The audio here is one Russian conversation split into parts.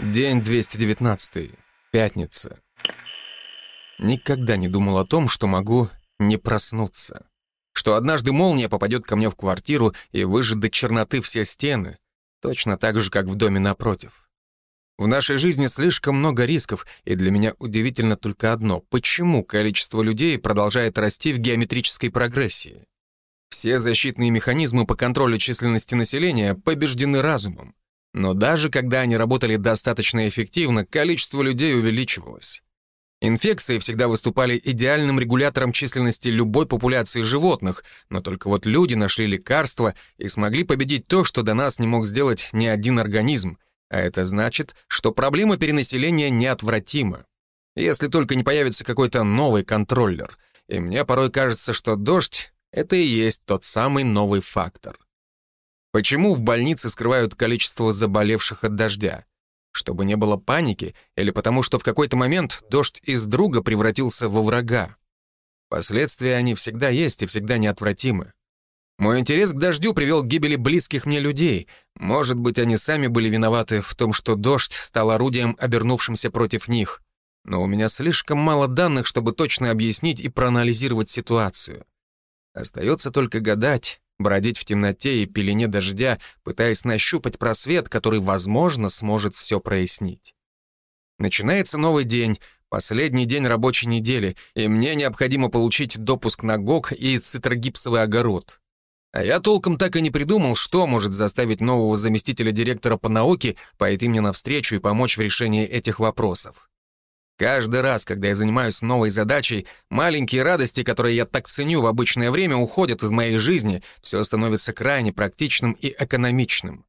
День 219. Пятница. Никогда не думал о том, что могу не проснуться. Что однажды молния попадет ко мне в квартиру и выжжет до черноты все стены, точно так же, как в доме напротив. В нашей жизни слишком много рисков, и для меня удивительно только одно — почему количество людей продолжает расти в геометрической прогрессии? Все защитные механизмы по контролю численности населения побеждены разумом. Но даже когда они работали достаточно эффективно, количество людей увеличивалось. Инфекции всегда выступали идеальным регулятором численности любой популяции животных, но только вот люди нашли лекарство и смогли победить то, что до нас не мог сделать ни один организм, а это значит, что проблема перенаселения неотвратима. Если только не появится какой-то новый контроллер. И мне порой кажется, что дождь — это и есть тот самый новый фактор. Почему в больнице скрывают количество заболевших от дождя? Чтобы не было паники или потому, что в какой-то момент дождь из друга превратился во врага? Последствия они всегда есть и всегда неотвратимы. Мой интерес к дождю привел к гибели близких мне людей. Может быть, они сами были виноваты в том, что дождь стал орудием, обернувшимся против них. Но у меня слишком мало данных, чтобы точно объяснить и проанализировать ситуацию. Остается только гадать, бродить в темноте и пелене дождя, пытаясь нащупать просвет, который, возможно, сможет все прояснить. Начинается новый день, последний день рабочей недели, и мне необходимо получить допуск на ГОК и цитрогипсовый огород. А я толком так и не придумал, что может заставить нового заместителя директора по науке пойти мне навстречу и помочь в решении этих вопросов. Каждый раз, когда я занимаюсь новой задачей, маленькие радости, которые я так ценю в обычное время, уходят из моей жизни, все становится крайне практичным и экономичным.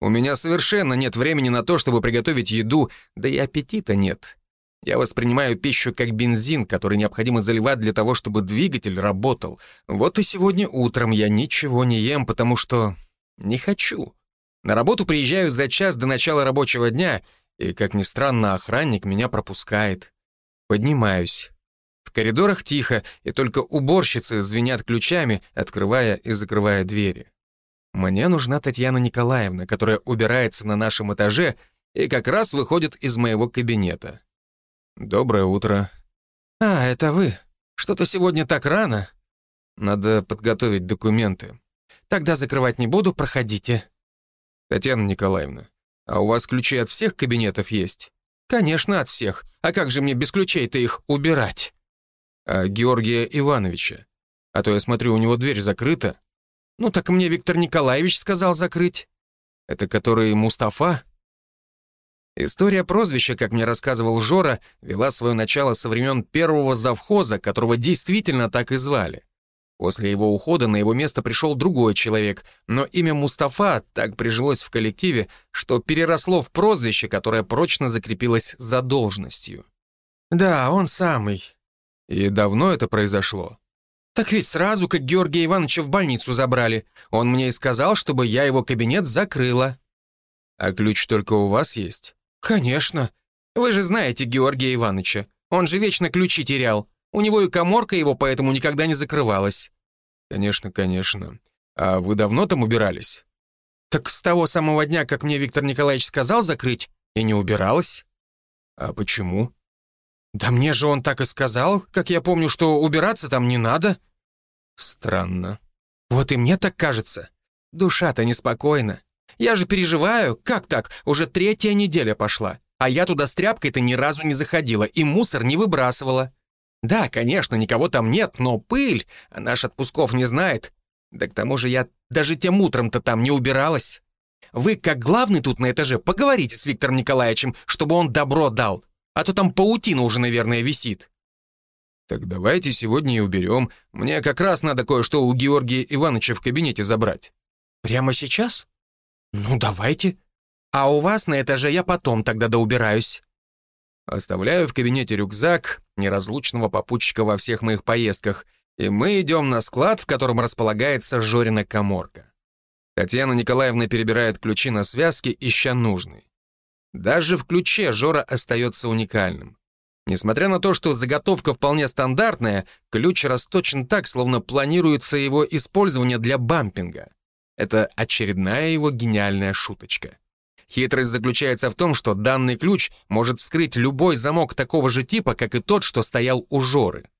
У меня совершенно нет времени на то, чтобы приготовить еду, да и аппетита нет. Я воспринимаю пищу как бензин, который необходимо заливать для того, чтобы двигатель работал. Вот и сегодня утром я ничего не ем, потому что не хочу. На работу приезжаю за час до начала рабочего дня — и, как ни странно, охранник меня пропускает. Поднимаюсь. В коридорах тихо, и только уборщицы звенят ключами, открывая и закрывая двери. Мне нужна Татьяна Николаевна, которая убирается на нашем этаже и как раз выходит из моего кабинета. «Доброе утро». «А, это вы. Что-то сегодня так рано». «Надо подготовить документы». «Тогда закрывать не буду, проходите». «Татьяна Николаевна, а у вас ключи от всех кабинетов есть? Конечно, от всех. А как же мне без ключей-то их убирать? А Георгия Ивановича? А то я смотрю, у него дверь закрыта. Ну так мне Виктор Николаевич сказал закрыть. Это который Мустафа? История прозвища, как мне рассказывал Жора, вела свое начало со времен первого завхоза, которого действительно так и звали. После его ухода на его место пришел другой человек, но имя Мустафа так прижилось в коллективе, что переросло в прозвище, которое прочно закрепилось за должностью. «Да, он самый». «И давно это произошло?» «Так ведь сразу, как Георгия Ивановича в больницу забрали. Он мне и сказал, чтобы я его кабинет закрыла». «А ключ только у вас есть?» «Конечно. Вы же знаете Георгия Ивановича. Он же вечно ключи терял. У него и коморка его поэтому никогда не закрывалась». «Конечно, конечно. А вы давно там убирались?» «Так с того самого дня, как мне Виктор Николаевич сказал закрыть, и не убиралась». «А почему?» «Да мне же он так и сказал, как я помню, что убираться там не надо». «Странно». «Вот и мне так кажется. Душа-то неспокойна. Я же переживаю. Как так? Уже третья неделя пошла. А я туда с тряпкой-то ни разу не заходила и мусор не выбрасывала. Да, конечно, никого там нет, но пыль, а наш отпусков не знает. Да к тому же я даже тем утром-то там не убиралась. Вы, как главный тут на этаже, поговорите с Виктором Николаевичем, чтобы он добро дал, а то там паутина уже, наверное, висит». «Так давайте сегодня и уберем. Мне как раз надо кое-что у Георгия Ивановича в кабинете забрать». «Прямо сейчас?» «Ну, давайте. А у вас на этаже я потом тогда доубираюсь». Оставляю в кабинете рюкзак, неразлучного попутчика во всех моих поездках, и мы идем на склад, в котором располагается Жорина коморка. Татьяна Николаевна перебирает ключи на связке, ища нужный. Даже в ключе Жора остается уникальным. Несмотря на то, что заготовка вполне стандартная, ключ расточен так, словно планируется его использование для бампинга. Это очередная его гениальная шуточка. Хитрость заключается в том, что данный ключ может вскрыть любой замок такого же типа, как и тот, что стоял у Жоры.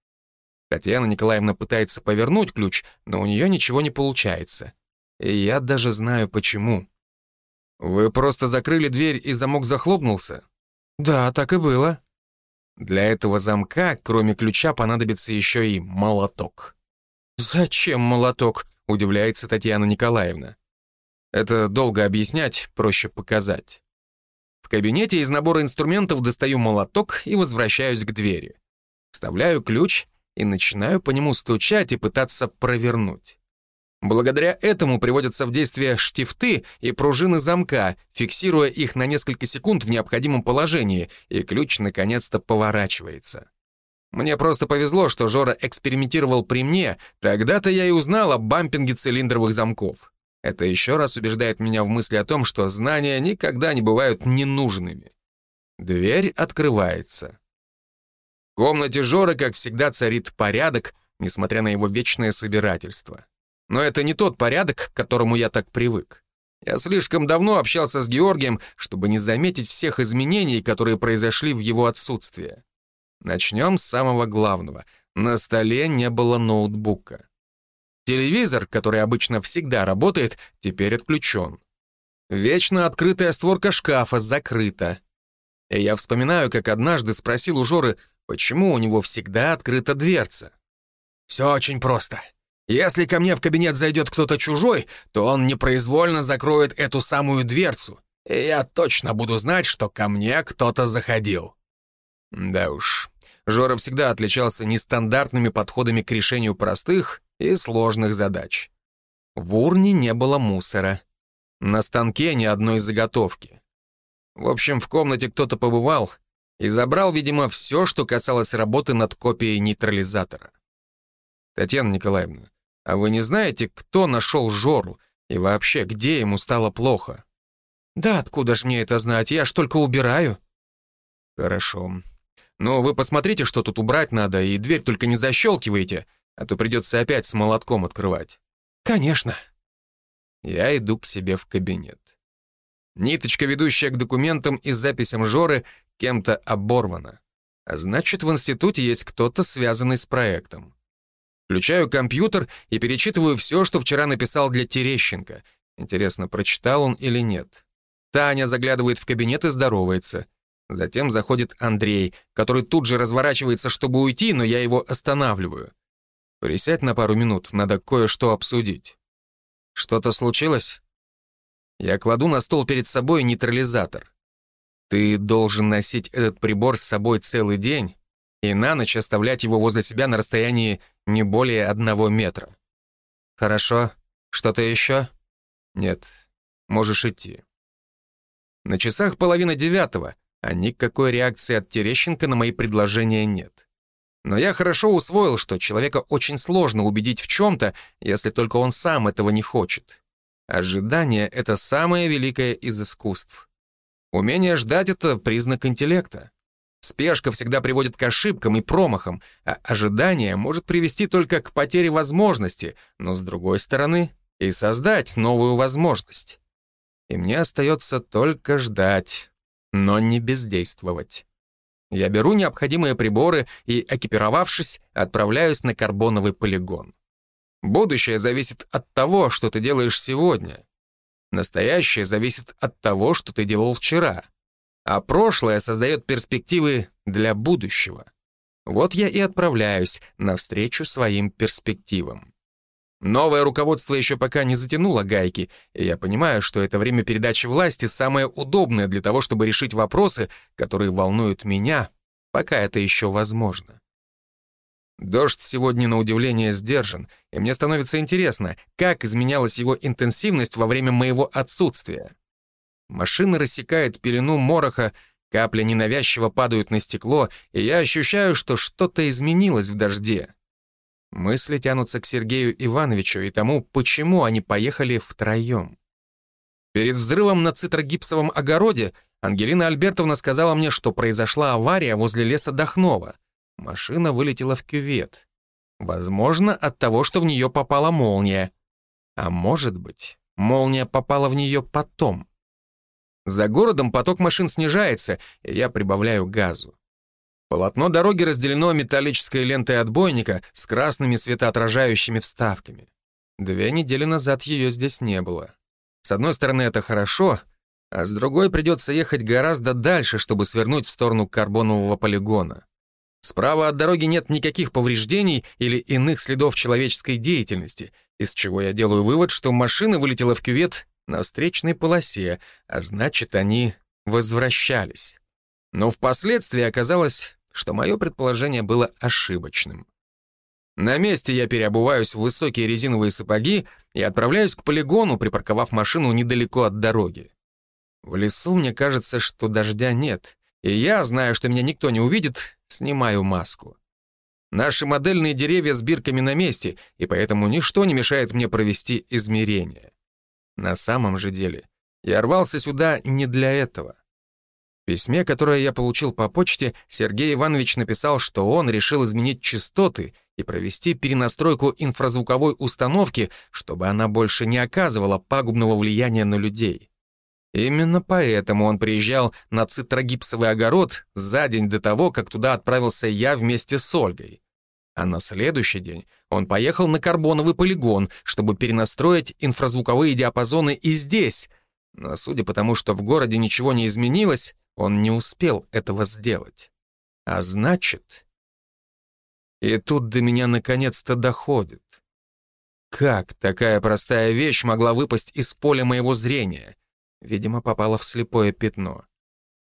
Татьяна Николаевна пытается повернуть ключ, но у нее ничего не получается. И я даже знаю почему. Вы просто закрыли дверь, и замок захлопнулся? Да, так и было. Для этого замка, кроме ключа, понадобится еще и молоток. Зачем молоток? Удивляется Татьяна Николаевна. Это долго объяснять, проще показать. В кабинете из набора инструментов достаю молоток и возвращаюсь к двери. Вставляю ключ и начинаю по нему стучать и пытаться провернуть. Благодаря этому приводятся в действие штифты и пружины замка, фиксируя их на несколько секунд в необходимом положении, и ключ наконец-то поворачивается. Мне просто повезло, что Жора экспериментировал при мне, тогда-то я и узнал о бампинге цилиндровых замков. Это еще раз убеждает меня в мысли о том, что знания никогда не бывают ненужными. Дверь открывается. В комнате Жоры, как всегда, царит порядок, несмотря на его вечное собирательство. Но это не тот порядок, к которому я так привык. Я слишком давно общался с Георгием, чтобы не заметить всех изменений, которые произошли в его отсутствие. Начнем с самого главного. На столе не было ноутбука. Телевизор, который обычно всегда работает, теперь отключен. Вечно открытая створка шкафа закрыта. И я вспоминаю, как однажды спросил у Жоры, Почему у него всегда открыта дверца? Все очень просто. Если ко мне в кабинет зайдет кто-то чужой, то он непроизвольно закроет эту самую дверцу, и я точно буду знать, что ко мне кто-то заходил. Да уж, Жора всегда отличался нестандартными подходами к решению простых и сложных задач. В урне не было мусора. На станке ни одной заготовки. В общем, в комнате кто-то побывал, и забрал, видимо, все, что касалось работы над копией нейтрализатора. Татьяна Николаевна, а вы не знаете, кто нашел Жору и вообще, где ему стало плохо? Да откуда ж мне это знать, я ж только убираю. Хорошо. Но вы посмотрите, что тут убрать надо, и дверь только не защелкивайте, а то придется опять с молотком открывать. Конечно. Я иду к себе в кабинет. Ниточка, ведущая к документам и записям Жоры, кем-то оборвана. А значит, в институте есть кто-то, связанный с проектом. Включаю компьютер и перечитываю все, что вчера написал для Терещенко. Интересно, прочитал он или нет. Таня заглядывает в кабинет и здоровается. Затем заходит Андрей, который тут же разворачивается, чтобы уйти, но я его останавливаю. Присядь на пару минут, надо кое-что обсудить. Что-то случилось? Я кладу на стол перед собой нейтрализатор. Ты должен носить этот прибор с собой целый день и на ночь оставлять его возле себя на расстоянии не более одного метра. Хорошо. Что-то еще? Нет. Можешь идти. На часах половина девятого, а никакой реакции от Терещенко на мои предложения нет. Но я хорошо усвоил, что человека очень сложно убедить в чем-то, если только он сам этого не хочет. Ожидание — это самое великое из искусств. Умение ждать — это признак интеллекта. Спешка всегда приводит к ошибкам и промахам, а ожидание может привести только к потере возможности, но, с другой стороны, и создать новую возможность. И мне остается только ждать, но не бездействовать. Я беру необходимые приборы и, экипировавшись, отправляюсь на карбоновый полигон. Будущее зависит от того, что ты делаешь сегодня. Настоящее зависит от того, что ты делал вчера. А прошлое создает перспективы для будущего. Вот я и отправляюсь навстречу своим перспективам. Новое руководство еще пока не затянуло гайки, и я понимаю, что это время передачи власти самое удобное для того, чтобы решить вопросы, которые волнуют меня, пока это еще возможно. Дождь сегодня, на удивление, сдержан, и мне становится интересно, как изменялась его интенсивность во время моего отсутствия. Машина рассекает пелену мороха, капли ненавязчиво падают на стекло, и я ощущаю, что что-то изменилось в дожде. Мысли тянутся к Сергею Ивановичу и тому, почему они поехали втроем. Перед взрывом на цитрогипсовом огороде Ангелина Альбертовна сказала мне, что произошла авария возле леса Дохнова. Машина вылетела в кювет. Возможно, от того, что в нее попала молния. А может быть, молния попала в нее потом. За городом поток машин снижается, и я прибавляю газу. Полотно дороги разделено металлической лентой отбойника с красными светоотражающими вставками. Две недели назад ее здесь не было. С одной стороны, это хорошо, а с другой придется ехать гораздо дальше, чтобы свернуть в сторону карбонового полигона. Справа от дороги нет никаких повреждений или иных следов человеческой деятельности, из чего я делаю вывод, что машина вылетела в кювет на встречной полосе, а значит, они возвращались. Но впоследствии оказалось, что мое предположение было ошибочным. На месте я переобуваюсь в высокие резиновые сапоги и отправляюсь к полигону, припарковав машину недалеко от дороги. В лесу мне кажется, что дождя нет, и я, зная, что меня никто не увидит, снимаю маску. Наши модельные деревья с бирками на месте, и поэтому ничто не мешает мне провести измерения. На самом же деле, я рвался сюда не для этого. В письме, которое я получил по почте, Сергей Иванович написал, что он решил изменить частоты и провести перенастройку инфразвуковой установки, чтобы она больше не оказывала пагубного влияния на людей. Именно поэтому он приезжал на цитрогипсовый огород за день до того, как туда отправился я вместе с Ольгой. А на следующий день он поехал на карбоновый полигон, чтобы перенастроить инфразвуковые диапазоны и здесь. Но судя по тому, что в городе ничего не изменилось, он не успел этого сделать. А значит... И тут до меня наконец-то доходит. Как такая простая вещь могла выпасть из поля моего зрения? Видимо, попала в слепое пятно.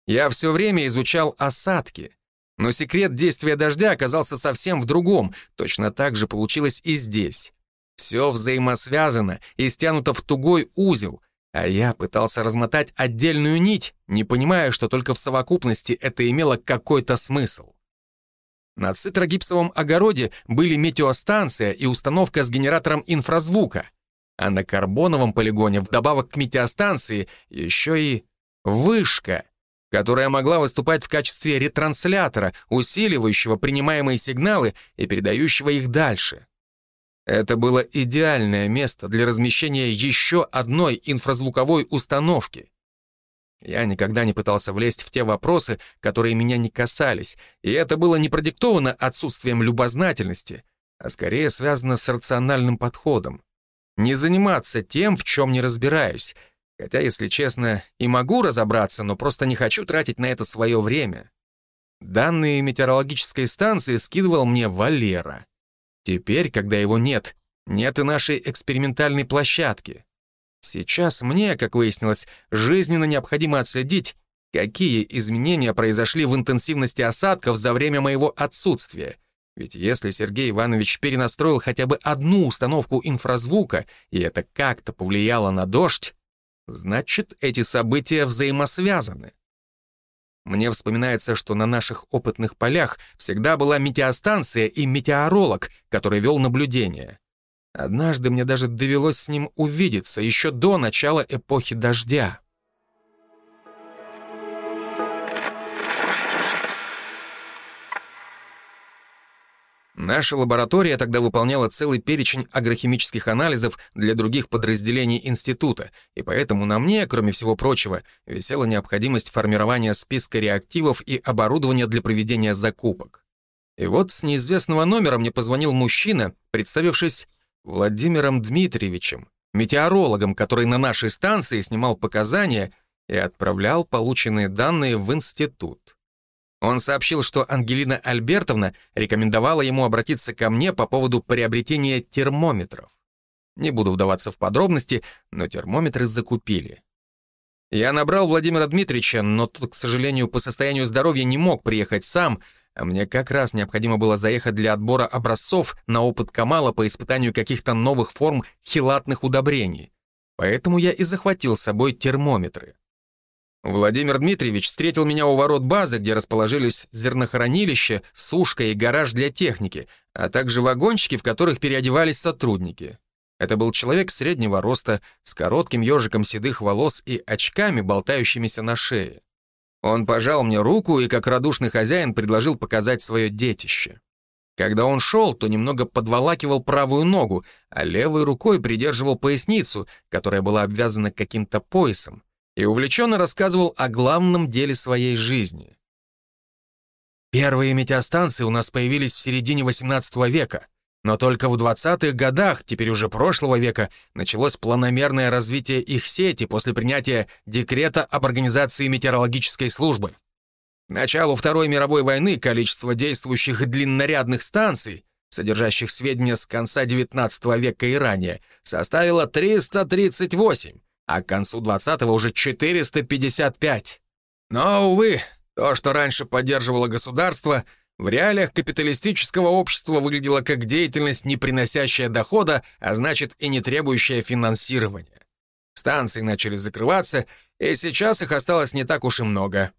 Я все время изучал осадки, но секрет действия дождя оказался совсем в другом. Точно так же получилось и здесь. Все взаимосвязано и стянуто в тугой узел, а я пытался размотать отдельную нить, не понимая, что только в совокупности это имело какой-то смысл. На цитрогипсовом огороде были метеостанция и установка с генератором инфразвука — а на карбоновом полигоне вдобавок к метеостанции еще и вышка, которая могла выступать в качестве ретранслятора, усиливающего принимаемые сигналы и передающего их дальше. Это было идеальное место для размещения еще одной инфразвуковой установки. Я никогда не пытался влезть в те вопросы, которые меня не касались, и это было не продиктовано отсутствием любознательности, а скорее связано с рациональным подходом не заниматься тем, в чем не разбираюсь. Хотя, если честно, и могу разобраться, но просто не хочу тратить на это свое время. Данные метеорологической станции скидывал мне Валера. Теперь, когда его нет, нет и нашей экспериментальной площадки. Сейчас мне, как выяснилось, жизненно необходимо отследить, какие изменения произошли в интенсивности осадков за время моего отсутствия — ведь если Сергей Иванович перенастроил хотя бы одну установку инфразвука, и это как-то повлияло на дождь, значит, эти события взаимосвязаны. Мне вспоминается, что на наших опытных полях всегда была метеостанция и метеоролог, который вел наблюдение. Однажды мне даже довелось с ним увидеться еще до начала эпохи дождя. Наша лаборатория тогда выполняла целый перечень агрохимических анализов для других подразделений института, и поэтому на мне, кроме всего прочего, висела необходимость формирования списка реактивов и оборудования для проведения закупок. И вот с неизвестного номера мне позвонил мужчина, представившись Владимиром Дмитриевичем, метеорологом, который на нашей станции снимал показания и отправлял полученные данные в институт. Он сообщил, что Ангелина Альбертовна рекомендовала ему обратиться ко мне по поводу приобретения термометров. Не буду вдаваться в подробности, но термометры закупили. Я набрал Владимира Дмитриевича, но тот, к сожалению, по состоянию здоровья не мог приехать сам, а мне как раз необходимо было заехать для отбора образцов на опыт Камала по испытанию каких-то новых форм хилатных удобрений. Поэтому я и захватил с собой термометры. Владимир Дмитриевич встретил меня у ворот базы, где расположились зернохранилище, сушка и гараж для техники, а также вагончики, в которых переодевались сотрудники. Это был человек среднего роста, с коротким ежиком седых волос и очками, болтающимися на шее. Он пожал мне руку и, как радушный хозяин, предложил показать свое детище. Когда он шел, то немного подволакивал правую ногу, а левой рукой придерживал поясницу, которая была обвязана каким-то поясом, и увлеченно рассказывал о главном деле своей жизни. Первые метеостанции у нас появились в середине XVIII века, но только в 20-х годах, теперь уже прошлого века, началось планомерное развитие их сети после принятия декрета об организации метеорологической службы. К началу Второй мировой войны количество действующих длиннорядных станций, содержащих сведения с конца XIX века и ранее, составило 338, а к концу 20-го уже 455. Но, увы, то, что раньше поддерживало государство, в реалиях капиталистического общества выглядело как деятельность, не приносящая дохода, а значит и не требующая финансирования. Станции начали закрываться, и сейчас их осталось не так уж и много.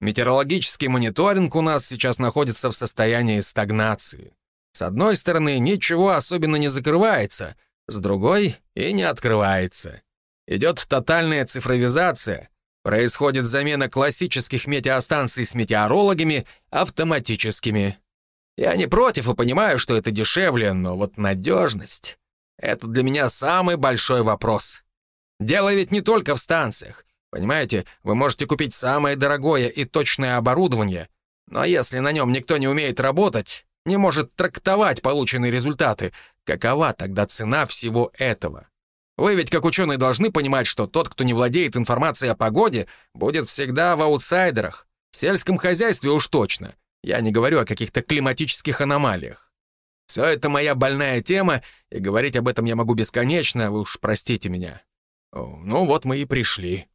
Метеорологический мониторинг у нас сейчас находится в состоянии стагнации. С одной стороны, ничего особенно не закрывается, с другой — и не открывается. Идет тотальная цифровизация, происходит замена классических метеостанций с метеорологами автоматическими. Я не против и понимаю, что это дешевле, но вот надежность — это для меня самый большой вопрос. Дело ведь не только в станциях. Понимаете, вы можете купить самое дорогое и точное оборудование, но если на нем никто не умеет работать, не может трактовать полученные результаты, какова тогда цена всего этого? Вы ведь как ученые должны понимать, что тот, кто не владеет информацией о погоде, будет всегда в аутсайдерах. В сельском хозяйстве уж точно. Я не говорю о каких-то климатических аномалиях. Все это моя больная тема, и говорить об этом я могу бесконечно, вы уж простите меня. Ну вот мы и пришли.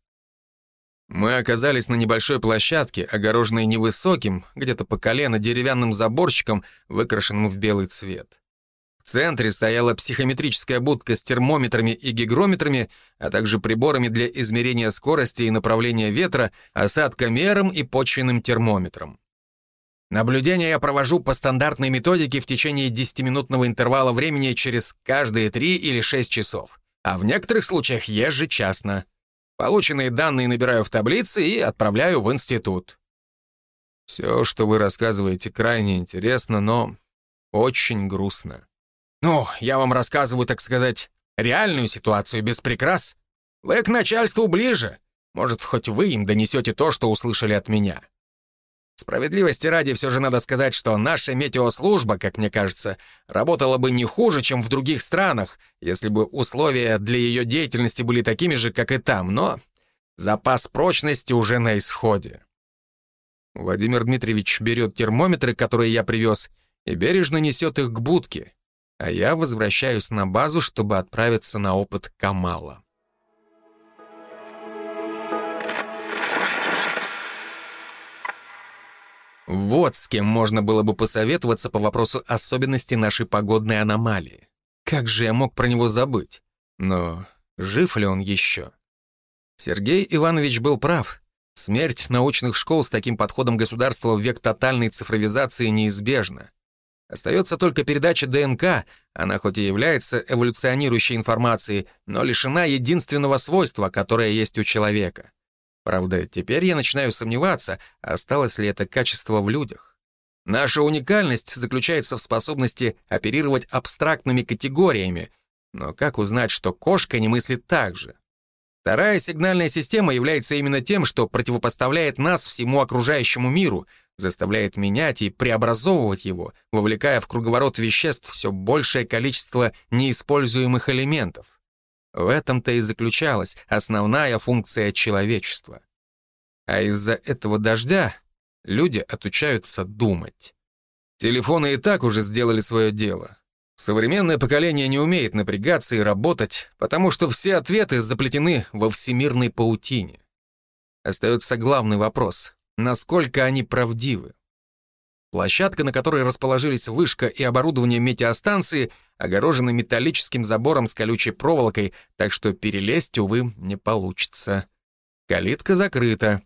Мы оказались на небольшой площадке, огороженной невысоким, где-то по колено, деревянным заборчиком, выкрашенным в белый цвет. В центре стояла психометрическая будка с термометрами и гигрометрами, а также приборами для измерения скорости и направления ветра, осадкомером и почвенным термометром. Наблюдение я провожу по стандартной методике в течение 10-минутного интервала времени через каждые 3 или 6 часов, а в некоторых случаях ежечасно. Полученные данные набираю в таблицы и отправляю в институт. Все, что вы рассказываете, крайне интересно, но очень грустно. Ну, я вам рассказываю, так сказать, реальную ситуацию без прикрас. Вы к начальству ближе. Может, хоть вы им донесете то, что услышали от меня. Справедливости ради все же надо сказать, что наша метеослужба, как мне кажется, работала бы не хуже, чем в других странах, если бы условия для ее деятельности были такими же, как и там, но запас прочности уже на исходе. Владимир Дмитриевич берет термометры, которые я привез, и бережно несет их к будке а я возвращаюсь на базу, чтобы отправиться на опыт Камала. Вот с кем можно было бы посоветоваться по вопросу особенностей нашей погодной аномалии. Как же я мог про него забыть? Но жив ли он еще? Сергей Иванович был прав. Смерть научных школ с таким подходом государства в век тотальной цифровизации неизбежна. Остается только передача ДНК, она хоть и является эволюционирующей информацией, но лишена единственного свойства, которое есть у человека. Правда, теперь я начинаю сомневаться, осталось ли это качество в людях. Наша уникальность заключается в способности оперировать абстрактными категориями, но как узнать, что кошка не мыслит так же? Вторая сигнальная система является именно тем, что противопоставляет нас всему окружающему миру, заставляет менять и преобразовывать его, вовлекая в круговорот веществ все большее количество неиспользуемых элементов. В этом-то и заключалась основная функция человечества. А из-за этого дождя люди отучаются думать. Телефоны и так уже сделали свое дело. Современное поколение не умеет напрягаться и работать, потому что все ответы заплетены во всемирной паутине. Остается главный вопрос — насколько они правдивы? Площадка, на которой расположились вышка и оборудование метеостанции, огорожена металлическим забором с колючей проволокой, так что перелезть, увы, не получится. Калитка закрыта.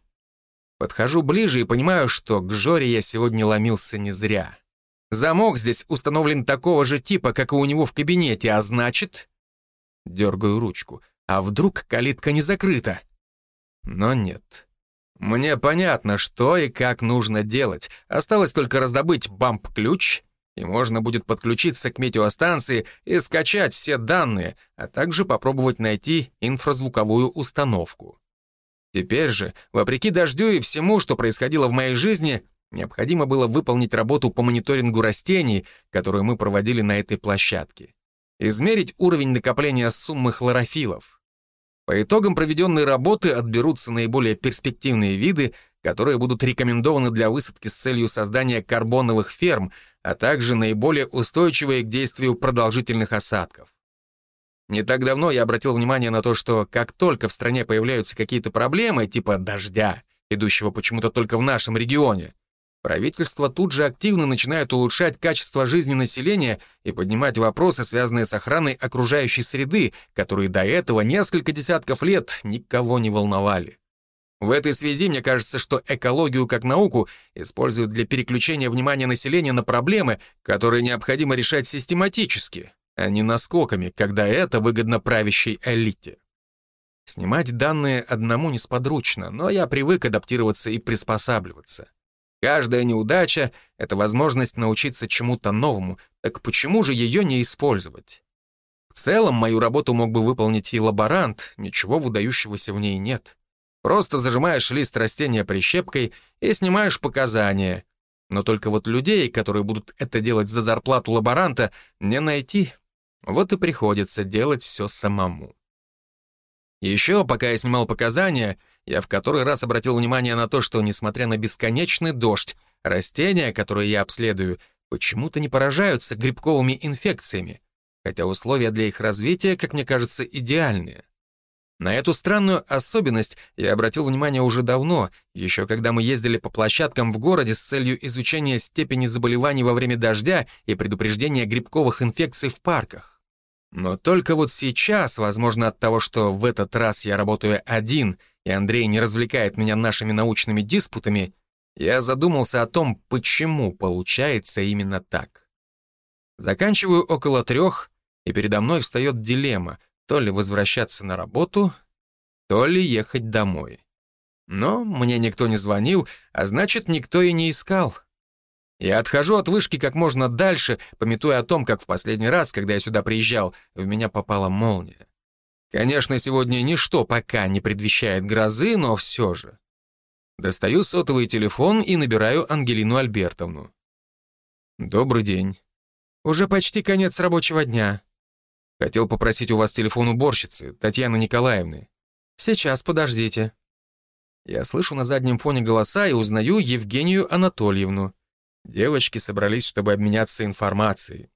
Подхожу ближе и понимаю, что к Жоре я сегодня ломился не зря. Замок здесь установлен такого же типа, как и у него в кабинете, а значит... Дергаю ручку. А вдруг калитка не закрыта? Но нет. Мне понятно, что и как нужно делать. Осталось только раздобыть бамп-ключ, и можно будет подключиться к метеостанции и скачать все данные, а также попробовать найти инфразвуковую установку. Теперь же, вопреки дождю и всему, что происходило в моей жизни, необходимо было выполнить работу по мониторингу растений, которую мы проводили на этой площадке. Измерить уровень накопления суммы хлорофилов. По итогам проведенной работы отберутся наиболее перспективные виды, которые будут рекомендованы для высадки с целью создания карбоновых ферм, а также наиболее устойчивые к действию продолжительных осадков. Не так давно я обратил внимание на то, что как только в стране появляются какие-то проблемы, типа дождя, идущего почему-то только в нашем регионе, правительство тут же активно начинает улучшать качество жизни населения и поднимать вопросы, связанные с охраной окружающей среды, которые до этого несколько десятков лет никого не волновали. В этой связи мне кажется, что экологию как науку используют для переключения внимания населения на проблемы, которые необходимо решать систематически, а не наскоками, когда это выгодно правящей элите. Снимать данные одному несподручно, но я привык адаптироваться и приспосабливаться. Каждая неудача — это возможность научиться чему-то новому, так почему же ее не использовать? В целом, мою работу мог бы выполнить и лаборант, ничего выдающегося в ней нет. Просто зажимаешь лист растения прищепкой и снимаешь показания. Но только вот людей, которые будут это делать за зарплату лаборанта, не найти. Вот и приходится делать все самому. Еще, пока я снимал показания, я в который раз обратил внимание на то, что, несмотря на бесконечный дождь, растения, которые я обследую, почему-то не поражаются грибковыми инфекциями, хотя условия для их развития, как мне кажется, идеальные. На эту странную особенность я обратил внимание уже давно, еще когда мы ездили по площадкам в городе с целью изучения степени заболеваний во время дождя и предупреждения грибковых инфекций в парках. Но только вот сейчас, возможно от того, что в этот раз я работаю один, и Андрей не развлекает меня нашими научными диспутами, я задумался о том, почему получается именно так. Заканчиваю около трех, и передо мной встает дилемма, то ли возвращаться на работу, то ли ехать домой. Но мне никто не звонил, а значит, никто и не искал. Я отхожу от вышки как можно дальше, пометуя о том, как в последний раз, когда я сюда приезжал, в меня попала молния. Конечно, сегодня ничто пока не предвещает грозы, но все же. Достаю сотовый телефон и набираю Ангелину Альбертовну. «Добрый день. Уже почти конец рабочего дня. Хотел попросить у вас телефон уборщицы, Татьяны Николаевны. Сейчас, подождите. Я слышу на заднем фоне голоса и узнаю Евгению Анатольевну. Девочки собрались, чтобы обменяться информацией.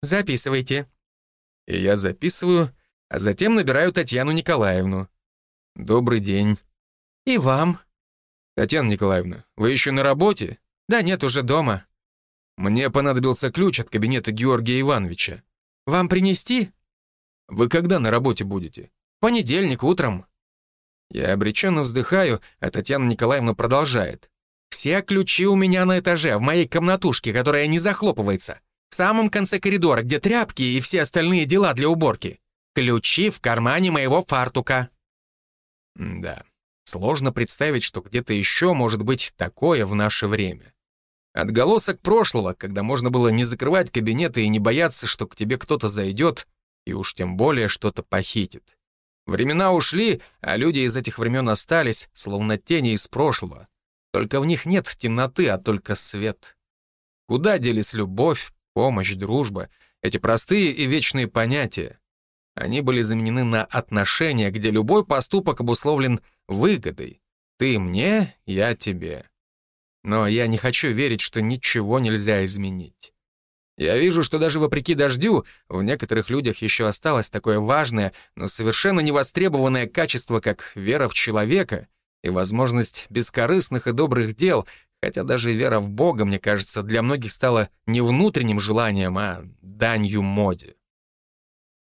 Записывайте. И я записываю, а затем набираю Татьяну Николаевну. Добрый день. И вам. Татьяна Николаевна, вы еще на работе? Да нет, уже дома. Мне понадобился ключ от кабинета Георгия Ивановича. Вам принести? Вы когда на работе будете? Понедельник утром. Я обреченно вздыхаю, а Татьяна Николаевна продолжает. Все ключи у меня на этаже, в моей комнатушке, которая не захлопывается. В самом конце коридора, где тряпки и все остальные дела для уборки. Ключи в кармане моего фартука. да, сложно представить, что где-то еще может быть такое в наше время. Отголосок прошлого, когда можно было не закрывать кабинеты и не бояться, что к тебе кто-то зайдет, и уж тем более что-то похитит. Времена ушли, а люди из этих времен остались, словно тени из прошлого. Только в них нет темноты, а только свет. Куда делись любовь, помощь, дружба, эти простые и вечные понятия? Они были заменены на отношения, где любой поступок обусловлен выгодой. Ты мне, я тебе. Но я не хочу верить, что ничего нельзя изменить. Я вижу, что даже вопреки дождю, в некоторых людях еще осталось такое важное, но совершенно невостребованное качество, как вера в человека и возможность бескорыстных и добрых дел, хотя даже вера в Бога, мне кажется, для многих стала не внутренним желанием, а данью моде.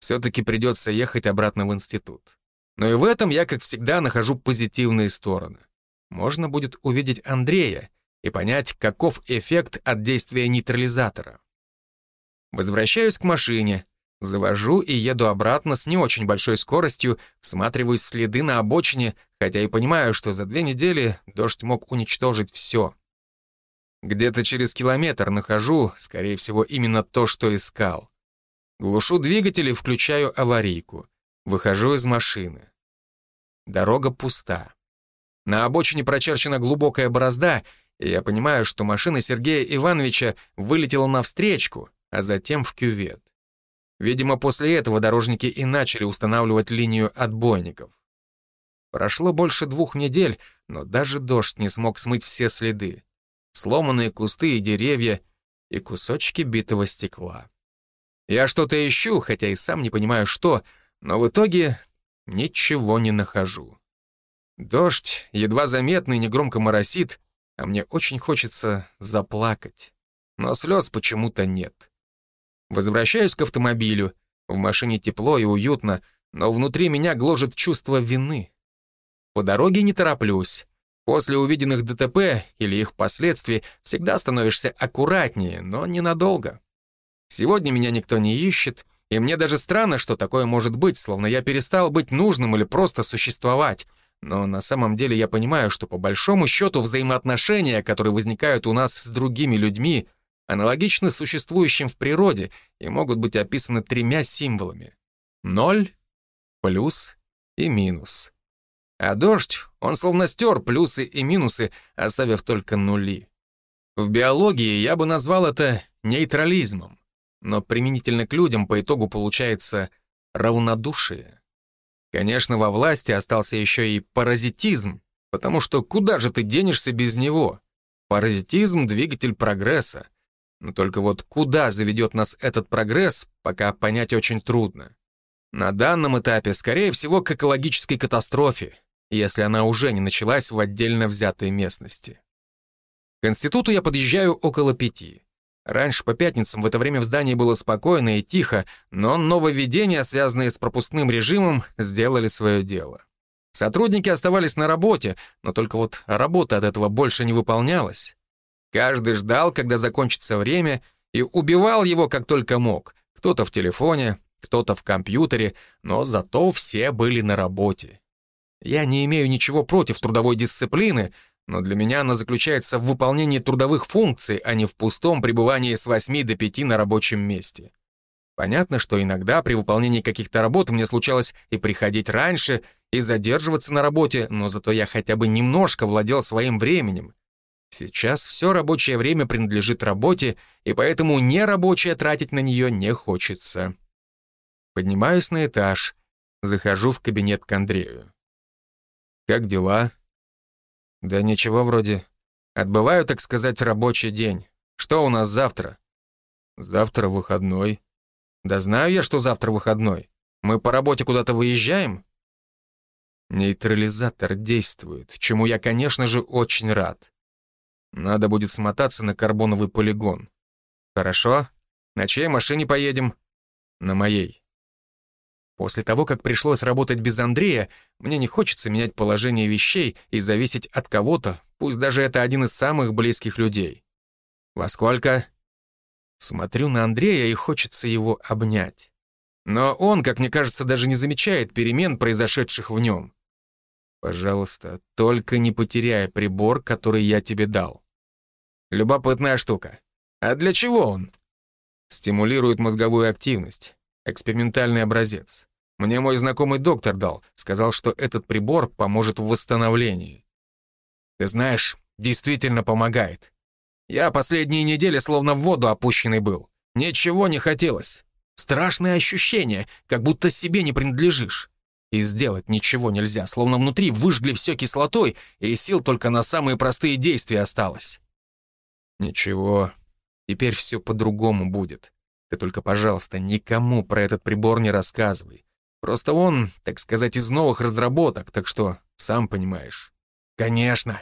Все-таки придется ехать обратно в институт. Но и в этом я, как всегда, нахожу позитивные стороны. Можно будет увидеть Андрея и понять, каков эффект от действия нейтрализатора. Возвращаюсь к машине, завожу и еду обратно с не очень большой скоростью, всматриваюсь следы на обочине, хотя и понимаю, что за две недели дождь мог уничтожить все. Где-то через километр нахожу, скорее всего, именно то, что искал. Глушу двигатель и включаю аварийку. Выхожу из машины. Дорога пуста. На обочине прочерчена глубокая борозда, и я понимаю, что машина Сергея Ивановича вылетела навстречку, а затем в кювет. Видимо, после этого дорожники и начали устанавливать линию отбойников. Прошло больше двух недель, но даже дождь не смог смыть все следы. Сломанные кусты и деревья, и кусочки битого стекла. Я что-то ищу, хотя и сам не понимаю, что, но в итоге ничего не нахожу. Дождь едва заметный, негромко моросит, а мне очень хочется заплакать. Но слез почему-то нет. Возвращаюсь к автомобилю. В машине тепло и уютно, но внутри меня гложет чувство вины. По дороге не тороплюсь. После увиденных ДТП или их последствий всегда становишься аккуратнее, но ненадолго. Сегодня меня никто не ищет, и мне даже странно, что такое может быть, словно я перестал быть нужным или просто существовать. Но на самом деле я понимаю, что по большому счету взаимоотношения, которые возникают у нас с другими людьми, аналогичны существующим в природе и могут быть описаны тремя символами. Ноль, плюс и минус. А дождь, он словно стер плюсы и минусы, оставив только нули. В биологии я бы назвал это нейтрализмом, но применительно к людям по итогу получается равнодушие. Конечно, во власти остался еще и паразитизм, потому что куда же ты денешься без него? Паразитизм — двигатель прогресса. Но только вот куда заведет нас этот прогресс, пока понять очень трудно. На данном этапе, скорее всего, к экологической катастрофе, если она уже не началась в отдельно взятой местности. К институту я подъезжаю около пяти. Раньше по пятницам в это время в здании было спокойно и тихо, но нововведения, связанные с пропускным режимом, сделали свое дело. Сотрудники оставались на работе, но только вот работа от этого больше не выполнялась. Каждый ждал, когда закончится время, и убивал его как только мог. Кто-то в телефоне, кто-то в компьютере, но зато все были на работе. Я не имею ничего против трудовой дисциплины, но для меня она заключается в выполнении трудовых функций, а не в пустом пребывании с 8 до 5 на рабочем месте. Понятно, что иногда при выполнении каких-то работ мне случалось и приходить раньше, и задерживаться на работе, но зато я хотя бы немножко владел своим временем. Сейчас все рабочее время принадлежит работе, и поэтому нерабочее тратить на нее не хочется. Поднимаюсь на этаж, захожу в кабинет к Андрею. «Как дела?» «Да ничего вроде. Отбываю, так сказать, рабочий день. Что у нас завтра?» «Завтра выходной». «Да знаю я, что завтра выходной. Мы по работе куда-то выезжаем?» Нейтрализатор действует, чему я, конечно же, очень рад. Надо будет смотаться на карбоновый полигон. Хорошо. На чьей машине поедем? На моей. После того, как пришлось работать без Андрея, мне не хочется менять положение вещей и зависеть от кого-то, пусть даже это один из самых близких людей. Во сколько? Смотрю на Андрея и хочется его обнять. Но он, как мне кажется, даже не замечает перемен, произошедших в нем. Пожалуйста, только не потеряй прибор, который я тебе дал. Любопытная штука. А для чего он? Стимулирует мозговую активность. Экспериментальный образец. Мне мой знакомый доктор дал, сказал, что этот прибор поможет в восстановлении. Ты знаешь, действительно помогает. Я последние недели словно в воду опущенный был. Ничего не хотелось. Страшное ощущение, как будто себе не принадлежишь. И сделать ничего нельзя, словно внутри выжгли все кислотой, и сил только на самые простые действия осталось. Ничего, теперь все по-другому будет. Ты только, пожалуйста, никому про этот прибор не рассказывай. Просто он, так сказать, из новых разработок, так что, сам понимаешь. Конечно.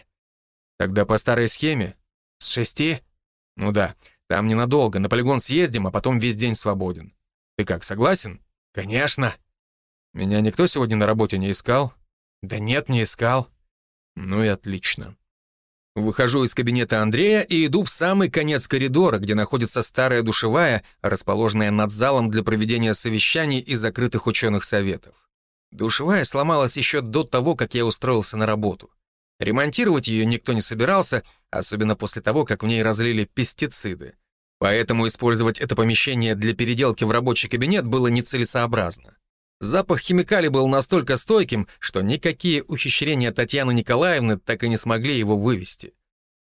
Тогда по старой схеме? С шести? Ну да, там ненадолго, на полигон съездим, а потом весь день свободен. Ты как, согласен? Конечно. Меня никто сегодня на работе не искал? Да нет, не искал. Ну и отлично. Выхожу из кабинета Андрея и иду в самый конец коридора, где находится старая душевая, расположенная над залом для проведения совещаний и закрытых ученых советов. Душевая сломалась еще до того, как я устроился на работу. Ремонтировать ее никто не собирался, особенно после того, как в ней разлили пестициды. Поэтому использовать это помещение для переделки в рабочий кабинет было нецелесообразно. Запах химикалий был настолько стойким, что никакие ухищрения Татьяны Николаевны так и не смогли его вывести.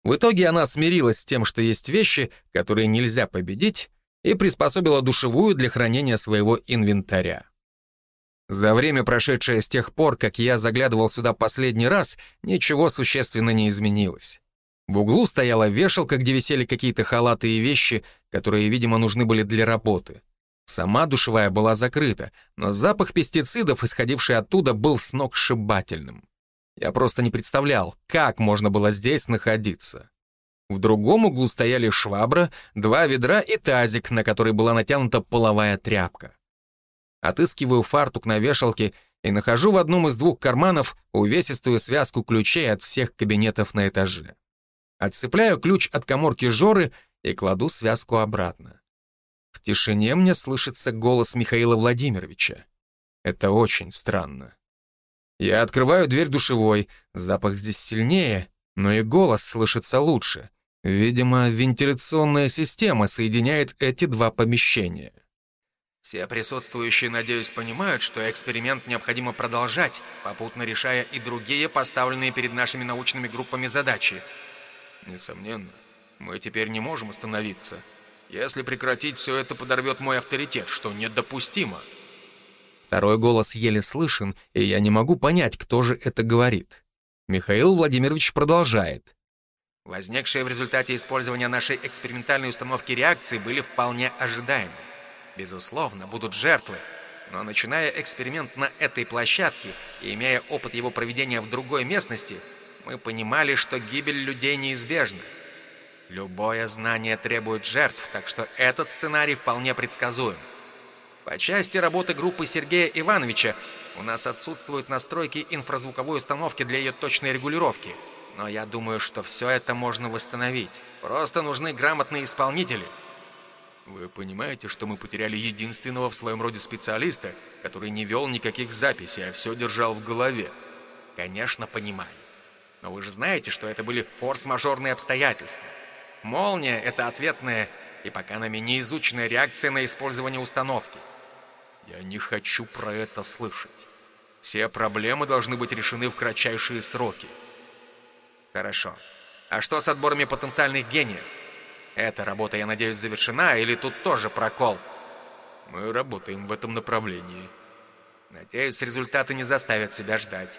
В итоге она смирилась с тем, что есть вещи, которые нельзя победить, и приспособила душевую для хранения своего инвентаря. За время, прошедшее с тех пор, как я заглядывал сюда последний раз, ничего существенно не изменилось. В углу стояла вешалка, где висели какие-то халаты и вещи, которые, видимо, нужны были для работы. Сама душевая была закрыта, но запах пестицидов, исходивший оттуда, был сногсшибательным. Я просто не представлял, как можно было здесь находиться. В другом углу стояли швабра, два ведра и тазик, на который была натянута половая тряпка. Отыскиваю фартук на вешалке и нахожу в одном из двух карманов увесистую связку ключей от всех кабинетов на этаже. Отцепляю ключ от коморки Жоры и кладу связку обратно. В тишине мне слышится голос Михаила Владимировича. Это очень странно. Я открываю дверь душевой, запах здесь сильнее, но и голос слышится лучше. Видимо, вентиляционная система соединяет эти два помещения. Все присутствующие, надеюсь, понимают, что эксперимент необходимо продолжать, попутно решая и другие поставленные перед нашими научными группами задачи. Несомненно, мы теперь не можем остановиться. Если прекратить, все это подорвет мой авторитет, что недопустимо. Второй голос еле слышен, и я не могу понять, кто же это говорит. Михаил Владимирович продолжает. Возникшие в результате использования нашей экспериментальной установки реакции были вполне ожидаемы. Безусловно, будут жертвы, но начиная эксперимент на этой площадке и имея опыт его проведения в другой местности, мы понимали, что гибель людей неизбежна. Любое знание требует жертв, так что этот сценарий вполне предсказуем. По части работы группы Сергея Ивановича у нас отсутствуют настройки инфразвуковой установки для ее точной регулировки. Но я думаю, что все это можно восстановить. Просто нужны грамотные исполнители – вы понимаете, что мы потеряли единственного в своем роде специалиста, который не вел никаких записей, а все держал в голове? Конечно, понимаю. Но вы же знаете, что это были форс-мажорные обстоятельства. Молния — это ответная и пока нами не изученная реакция на использование установки. Я не хочу про это слышать. Все проблемы должны быть решены в кратчайшие сроки. Хорошо. А что с отборами потенциальных гениев? Эта работа, я надеюсь, завершена, или тут тоже прокол? Мы работаем в этом направлении. Надеюсь, результаты не заставят себя ждать.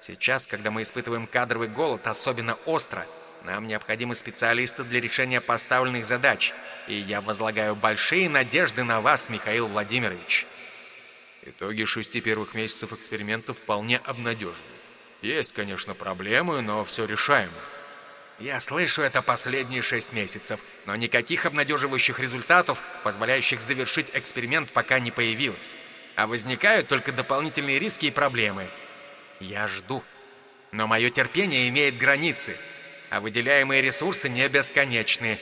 Сейчас, когда мы испытываем кадровый голод особенно остро, нам необходимы специалисты для решения поставленных задач, и я возлагаю большие надежды на вас, Михаил Владимирович. Итоги шести первых месяцев экспериментов вполне обнадеживают. Есть, конечно, проблемы, но все решаемо. Я слышу это последние шесть месяцев, но никаких обнадеживающих результатов, позволяющих завершить эксперимент, пока не появилось. А возникают только дополнительные риски и проблемы. Я жду. Но мое терпение имеет границы, а выделяемые ресурсы не бесконечны.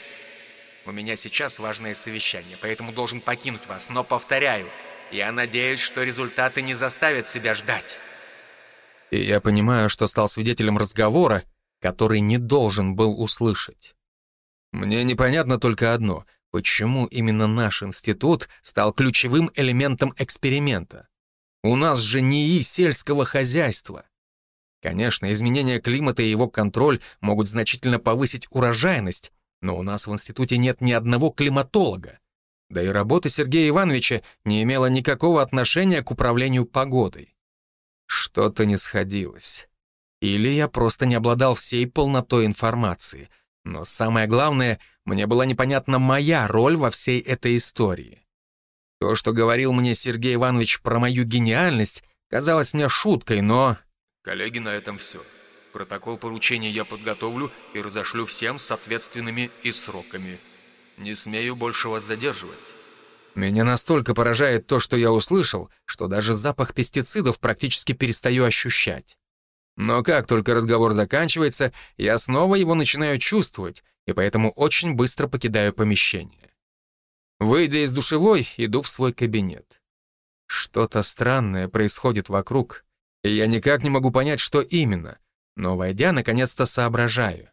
У меня сейчас важное совещание, поэтому должен покинуть вас, но повторяю, я надеюсь, что результаты не заставят себя ждать. И я понимаю, что стал свидетелем разговора, который не должен был услышать. Мне непонятно только одно — почему именно наш институт стал ключевым элементом эксперимента? У нас же НИИ сельского хозяйства. Конечно, изменение климата и его контроль могут значительно повысить урожайность, но у нас в институте нет ни одного климатолога. Да и работа Сергея Ивановича не имела никакого отношения к управлению погодой. Что-то не сходилось. Или я просто не обладал всей полнотой информации. Но самое главное, мне была непонятна моя роль во всей этой истории. То, что говорил мне Сергей Иванович про мою гениальность, казалось мне шуткой, но... Коллеги, на этом все. Протокол поручения я подготовлю и разошлю всем с соответственными и сроками. Не смею больше вас задерживать. Меня настолько поражает то, что я услышал, что даже запах пестицидов практически перестаю ощущать. Но как только разговор заканчивается, я снова его начинаю чувствовать, и поэтому очень быстро покидаю помещение. Выйдя из душевой, иду в свой кабинет. Что-то странное происходит вокруг, и я никак не могу понять, что именно, но, войдя, наконец-то соображаю.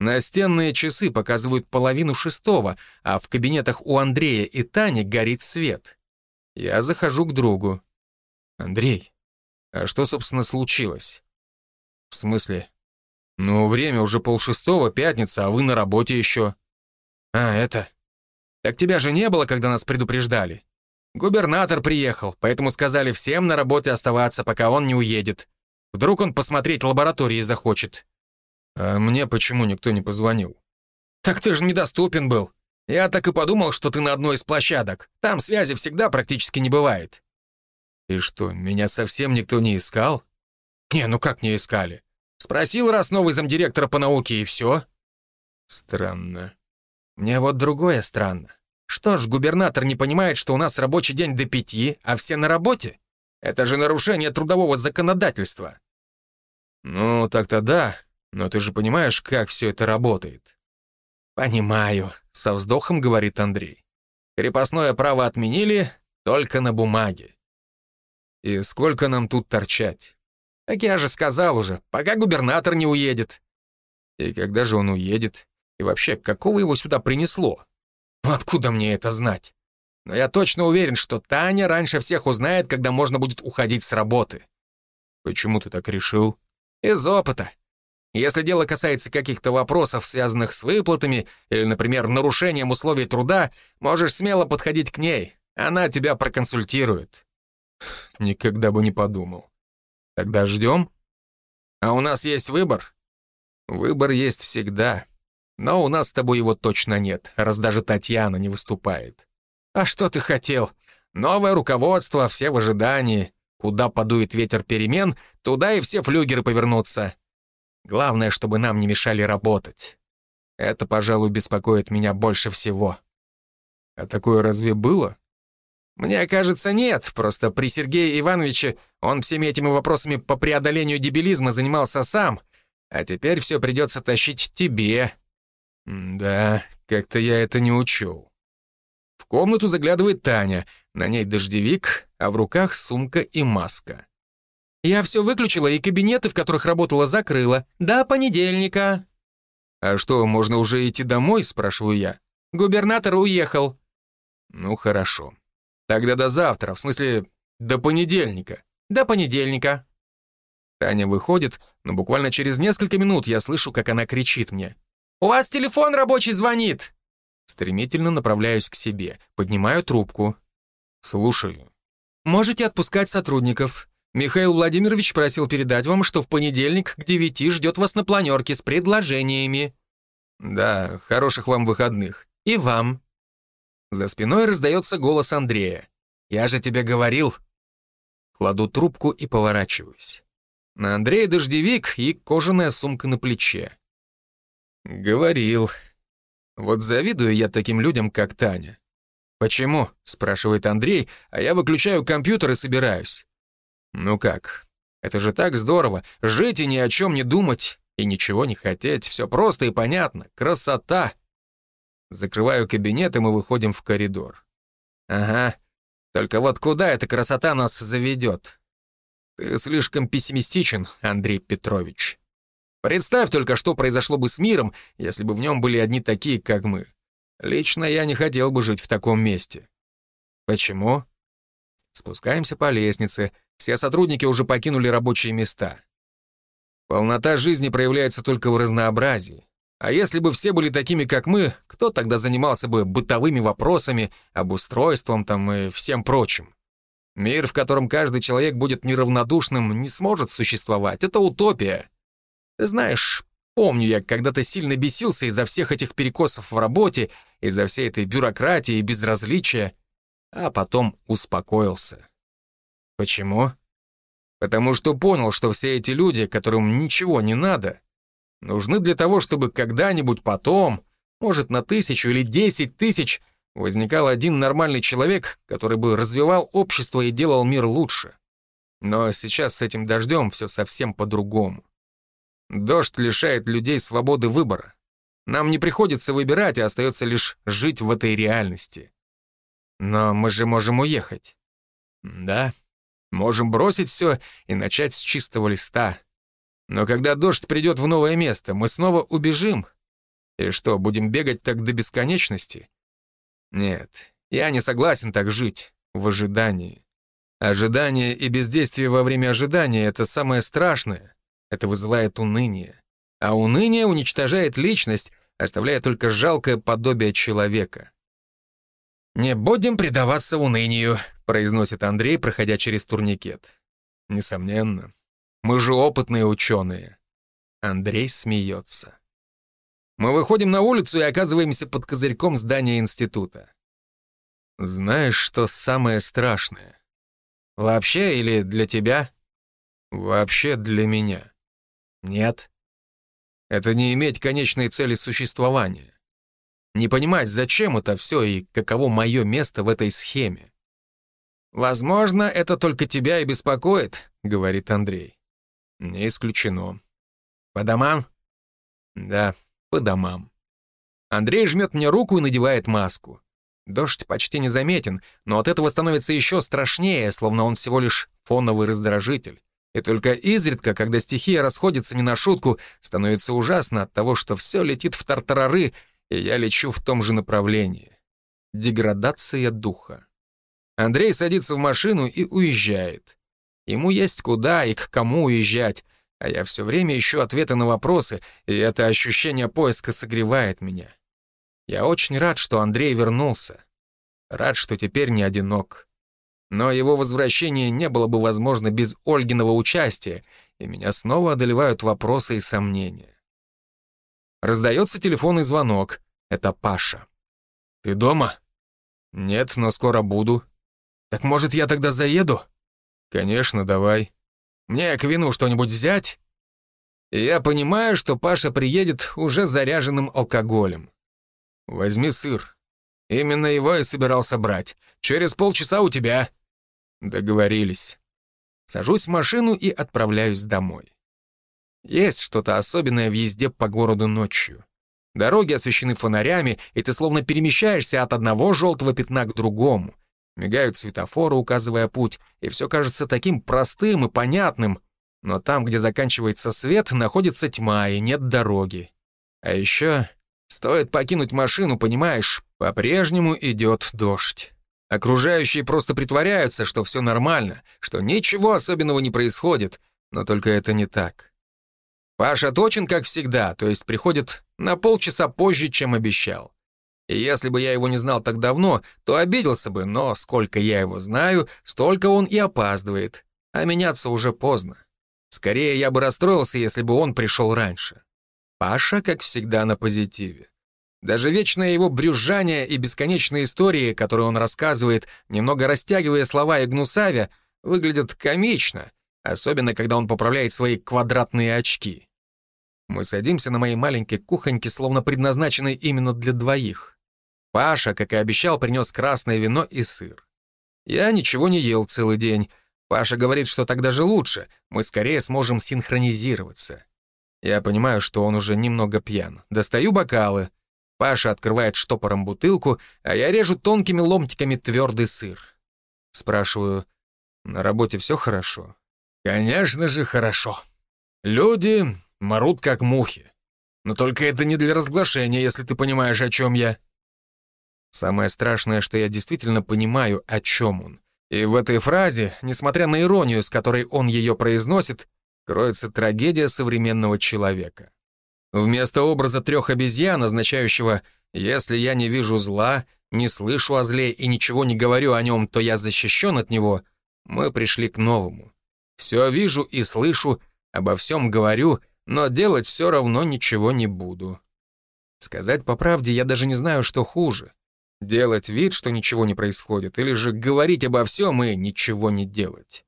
Настенные часы показывают половину шестого, а в кабинетах у Андрея и Тани горит свет. Я захожу к другу. Андрей, а что, собственно, случилось? В смысле? Ну, время уже полшестого, пятница, а вы на работе еще. А, это... Так тебя же не было, когда нас предупреждали. Губернатор приехал, поэтому сказали всем на работе оставаться, пока он не уедет. Вдруг он посмотреть лаборатории захочет. А мне почему никто не позвонил? Так ты же недоступен был. Я так и подумал, что ты на одной из площадок. Там связи всегда практически не бывает. И что, меня совсем никто не искал? Не, ну как не искали? Спросил раз новый замдиректора по науке, и все. Странно. Мне вот другое странно. Что ж, губернатор не понимает, что у нас рабочий день до пяти, а все на работе? Это же нарушение трудового законодательства. Ну, так-то да, но ты же понимаешь, как все это работает. Понимаю, со вздохом говорит Андрей. Крепостное право отменили только на бумаге. И сколько нам тут торчать? Так я же сказал уже, пока губернатор не уедет. И когда же он уедет? И вообще, какого его сюда принесло? Откуда мне это знать? Но я точно уверен, что Таня раньше всех узнает, когда можно будет уходить с работы. Почему ты так решил? Из опыта. Если дело касается каких-то вопросов, связанных с выплатами или, например, нарушением условий труда, можешь смело подходить к ней. Она тебя проконсультирует. Никогда бы не подумал. Тогда ждем? А у нас есть выбор? Выбор есть всегда. Но у нас с тобой его точно нет, раз даже Татьяна не выступает. А что ты хотел? Новое руководство, все в ожидании. Куда подует ветер перемен, туда и все флюгеры повернутся. Главное, чтобы нам не мешали работать. Это, пожалуй, беспокоит меня больше всего. А такое разве было? Мне кажется, нет. Просто при Сергее Ивановиче он всеми этими вопросами по преодолению дебилизма занимался сам, а теперь все придется тащить тебе. Да, как-то я это не учел. В комнату заглядывает Таня. На ней дождевик, а в руках сумка и маска. Я все выключила и кабинеты, в которых работала, закрыла. До понедельника. А что, можно уже идти домой, спрашиваю я. Губернатор уехал. Ну, хорошо. Тогда до завтра, в смысле, до понедельника. До понедельника. Таня выходит, но буквально через несколько минут я слышу, как она кричит мне. «У вас телефон рабочий звонит!» Стремительно направляюсь к себе, поднимаю трубку. Слушаю. «Можете отпускать сотрудников. Михаил Владимирович просил передать вам, что в понедельник к девяти ждет вас на планерке с предложениями». «Да, хороших вам выходных. И вам». За спиной раздается голос Андрея. «Я же тебе говорил». Кладу трубку и поворачиваюсь. На Андрея дождевик и кожаная сумка на плече. «Говорил. Вот завидую я таким людям, как Таня». «Почему?» — спрашивает Андрей, а я выключаю компьютер и собираюсь. «Ну как? Это же так здорово. Жить и ни о чем не думать, и ничего не хотеть. Все просто и понятно. Красота!» Закрываю кабинет, и мы выходим в коридор. «Ага. Только вот куда эта красота нас заведет?» «Ты слишком пессимистичен, Андрей Петрович». Представь только, что произошло бы с миром, если бы в нем были одни такие, как мы. Лично я не хотел бы жить в таком месте. Почему? Спускаемся по лестнице. Все сотрудники уже покинули рабочие места. Полнота жизни проявляется только в разнообразии. А если бы все были такими, как мы, кто тогда занимался бы бытовыми вопросами, обустройством там и всем прочим? Мир, в котором каждый человек будет неравнодушным, не сможет существовать. Это утопия. Знаешь, помню я, когда ты сильно бесился из-за всех этих перекосов в работе, из-за всей этой бюрократии и безразличия, а потом успокоился. Почему? Потому что понял, что все эти люди, которым ничего не надо, нужны для того, чтобы когда-нибудь потом, может, на тысячу или десять тысяч, возникал один нормальный человек, который бы развивал общество и делал мир лучше. Но сейчас с этим дождем все совсем по-другому. Дождь лишает людей свободы выбора. Нам не приходится выбирать, а остается лишь жить в этой реальности. Но мы же можем уехать. Да, можем бросить все и начать с чистого листа. Но когда дождь придет в новое место, мы снова убежим. И что, будем бегать так до бесконечности? Нет, я не согласен так жить, в ожидании. Ожидание и бездействие во время ожидания — это самое страшное. Это вызывает уныние. А уныние уничтожает личность, оставляя только жалкое подобие человека. «Не будем предаваться унынию», — произносит Андрей, проходя через турникет. «Несомненно. Мы же опытные ученые». Андрей смеется. Мы выходим на улицу и оказываемся под козырьком здания института. Знаешь, что самое страшное? Вообще или для тебя? Вообще для меня. Нет. Это не иметь конечной цели существования. Не понимать, зачем это все и каково мое место в этой схеме. «Возможно, это только тебя и беспокоит», — говорит Андрей. «Не исключено». «По домам?» «Да, по домам». Андрей жмет мне руку и надевает маску. Дождь почти незаметен, но от этого становится еще страшнее, словно он всего лишь фоновый раздражитель. И только изредка, когда стихия расходится не на шутку, становится ужасно от того, что все летит в тартарары, и я лечу в том же направлении. Деградация духа. Андрей садится в машину и уезжает. Ему есть куда и к кому уезжать, а я все время ищу ответы на вопросы, и это ощущение поиска согревает меня. Я очень рад, что Андрей вернулся. Рад, что теперь не одинок. Но его возвращение не было бы возможно без Ольгиного участия, и меня снова одолевают вопросы и сомнения. Раздается телефонный звонок. Это Паша. «Ты дома?» «Нет, но скоро буду». «Так, может, я тогда заеду?» «Конечно, давай. Мне к вину что-нибудь взять?» И я понимаю, что Паша приедет уже заряженным алкоголем. «Возьми сыр. Именно его и собирался брать. Через полчаса у тебя». Договорились. Сажусь в машину и отправляюсь домой. Есть что-то особенное в езде по городу ночью. Дороги освещены фонарями, и ты словно перемещаешься от одного желтого пятна к другому. Мигают светофоры, указывая путь, и все кажется таким простым и понятным. Но там, где заканчивается свет, находится тьма, и нет дороги. А еще стоит покинуть машину, понимаешь, по-прежнему идет дождь. Окружающие просто притворяются, что все нормально, что ничего особенного не происходит, но только это не так. Паша точен, как всегда, то есть приходит на полчаса позже, чем обещал. И если бы я его не знал так давно, то обиделся бы, но сколько я его знаю, столько он и опаздывает. А меняться уже поздно. Скорее, я бы расстроился, если бы он пришел раньше. Паша, как всегда, на позитиве. Даже вечное его брюзжание и бесконечные истории, которые он рассказывает, немного растягивая слова и гнусавя, выглядят комично, особенно когда он поправляет свои квадратные очки. Мы садимся на моей маленькой кухоньке, словно предназначенной именно для двоих. Паша, как и обещал, принес красное вино и сыр. Я ничего не ел целый день. Паша говорит, что так даже лучше, мы скорее сможем синхронизироваться. Я понимаю, что он уже немного пьян. Достаю бокалы — Паша открывает штопором бутылку, а я режу тонкими ломтиками твердый сыр. Спрашиваю, на работе все хорошо? Конечно же, хорошо. Люди морут как мухи. Но только это не для разглашения, если ты понимаешь, о чем я. Самое страшное, что я действительно понимаю, о чем он. И в этой фразе, несмотря на иронию, с которой он ее произносит, кроется трагедия современного человека. Вместо образа трех обезьян, означающего «если я не вижу зла, не слышу о зле и ничего не говорю о нем, то я защищен от него», мы пришли к новому. Все вижу и слышу, обо всем говорю, но делать все равно ничего не буду. Сказать по правде, я даже не знаю, что хуже. Делать вид, что ничего не происходит, или же говорить обо всем и ничего не делать.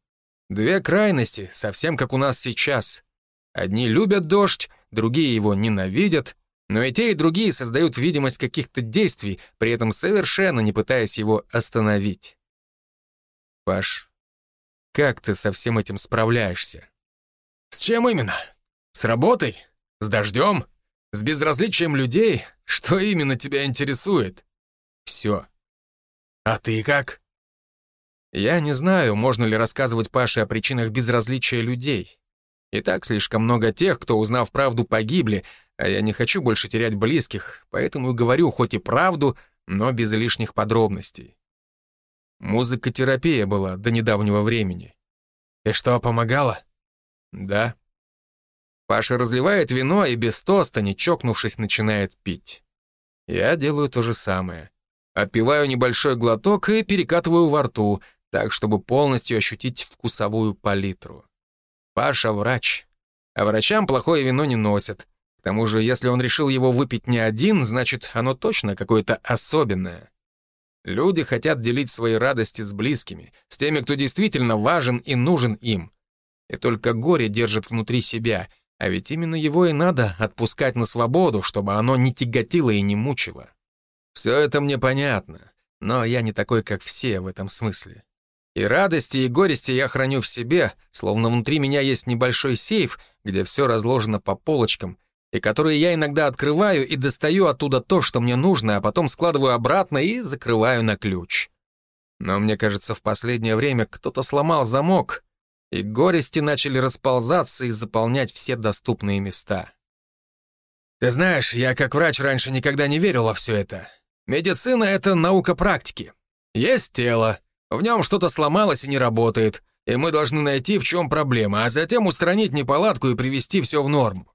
Две крайности, совсем как у нас сейчас. Одни любят дождь, другие его ненавидят, но и те, и другие создают видимость каких-то действий, при этом совершенно не пытаясь его остановить. Паш, как ты со всем этим справляешься? С чем именно? С работой? С дождем? С безразличием людей? Что именно тебя интересует? Все. А ты как? Я не знаю, можно ли рассказывать Паше о причинах безразличия людей. И так слишком много тех, кто, узнав правду, погибли, а я не хочу больше терять близких, поэтому говорю хоть и правду, но без лишних подробностей. Музыкотерапия была до недавнего времени. И что, помогало? Да. Паша разливает вино и без тоста, не чокнувшись, начинает пить. Я делаю то же самое. Отпиваю небольшой глоток и перекатываю во рту, так, чтобы полностью ощутить вкусовую палитру. Паша врач. А врачам плохое вино не носят. К тому же, если он решил его выпить не один, значит, оно точно какое-то особенное. Люди хотят делить свои радости с близкими, с теми, кто действительно важен и нужен им. И только горе держит внутри себя, а ведь именно его и надо отпускать на свободу, чтобы оно не тяготило и не мучило. Все это мне понятно, но я не такой, как все в этом смысле. И радости, и горести я храню в себе, словно внутри меня есть небольшой сейф, где все разложено по полочкам, и которые я иногда открываю и достаю оттуда то, что мне нужно, а потом складываю обратно и закрываю на ключ. Но мне кажется, в последнее время кто-то сломал замок, и горести начали расползаться и заполнять все доступные места. Ты знаешь, я как врач раньше никогда не верил во все это. Медицина — это наука практики. Есть тело, в нем что-то сломалось и не работает, и мы должны найти, в чем проблема, а затем устранить неполадку и привести все в норму.